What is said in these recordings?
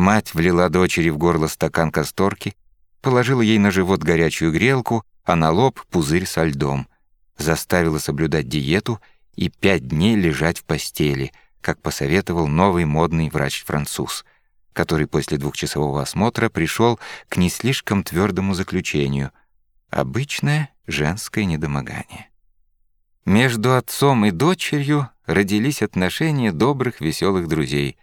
Мать влила дочери в горло стакан касторки, положила ей на живот горячую грелку, а на лоб пузырь со льдом, заставила соблюдать диету и пять дней лежать в постели, как посоветовал новый модный врач-француз, который после двухчасового осмотра пришел к не слишком твердому заключению — обычное женское недомогание. Между отцом и дочерью родились отношения добрых, веселых друзей,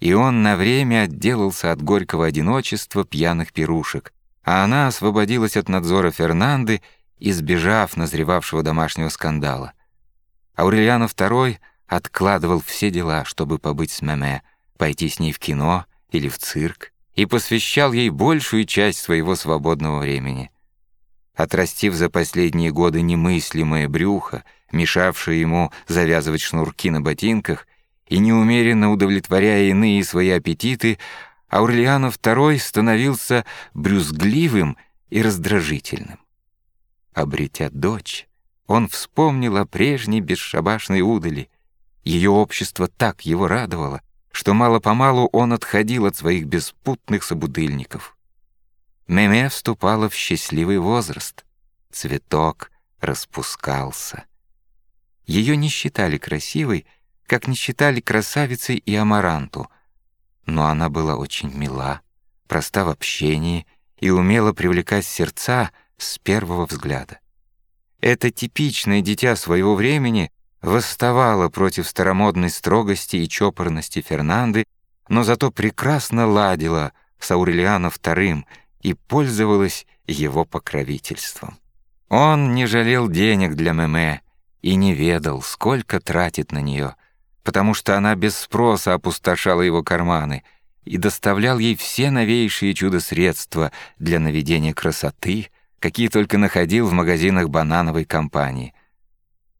и он на время отделался от горького одиночества пьяных пирушек, а она освободилась от надзора Фернанды, избежав назревавшего домашнего скандала. Аурельяно II откладывал все дела, чтобы побыть с Меме, пойти с ней в кино или в цирк, и посвящал ей большую часть своего свободного времени. Отрастив за последние годы немыслимое брюхо, мешавшее ему завязывать шнурки на ботинках, и неумеренно удовлетворяя иные свои аппетиты, Аурлианов II становился брюзгливым и раздражительным. Обретя дочь, он вспомнил о прежней бесшабашной удали. Ее общество так его радовало, что мало-помалу он отходил от своих беспутных собутыльников. Меме вступала в счастливый возраст. Цветок распускался. Ее не считали красивой, как не считали красавицей и амаранту — но она была очень мила, проста в общении и умела привлекать сердца с первого взгляда. Это типичное дитя своего времени восставало против старомодной строгости и чопорности Фернанды, но зато прекрасно ладила с Аурелианом II и пользовалась его покровительством. Он не жалел денег для Меме и не ведал, сколько тратит на нее — потому что она без спроса опустошала его карманы и доставлял ей все новейшие чудо-средства для наведения красоты, какие только находил в магазинах банановой компании.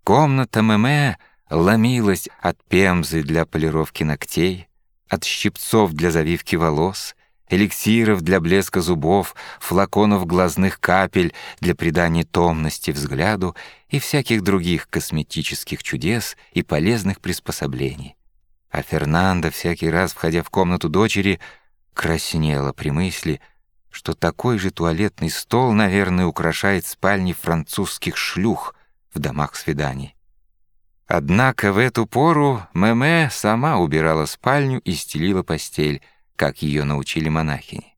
Комната Мэмэ ломилась от пемзы для полировки ногтей, от щипцов для завивки волос, эликсиров для блеска зубов, флаконов глазных капель для придания томности взгляду и всяких других косметических чудес и полезных приспособлений. А Фернандо, всякий раз, входя в комнату дочери, краснела при мысли, что такой же туалетный стол, наверное, украшает спальни французских шлюх в домах свиданий. Однако в эту пору Мэмэ сама убирала спальню и стелила постель, как ее научили монахини.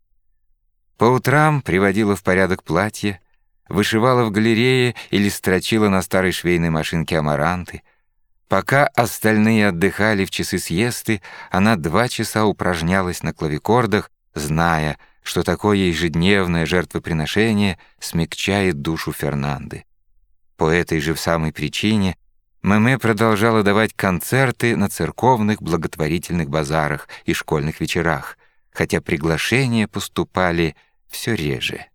По утрам приводила в порядок платье, вышивала в галерее или строчила на старой швейной машинке амаранты. Пока остальные отдыхали в часы съесты, она два часа упражнялась на клавикордах, зная, что такое ежедневное жертвоприношение смягчает душу Фернанды. По этой же самой причине Мэмэ продолжала давать концерты на церковных благотворительных базарах и школьных вечерах, хотя приглашения поступали все реже.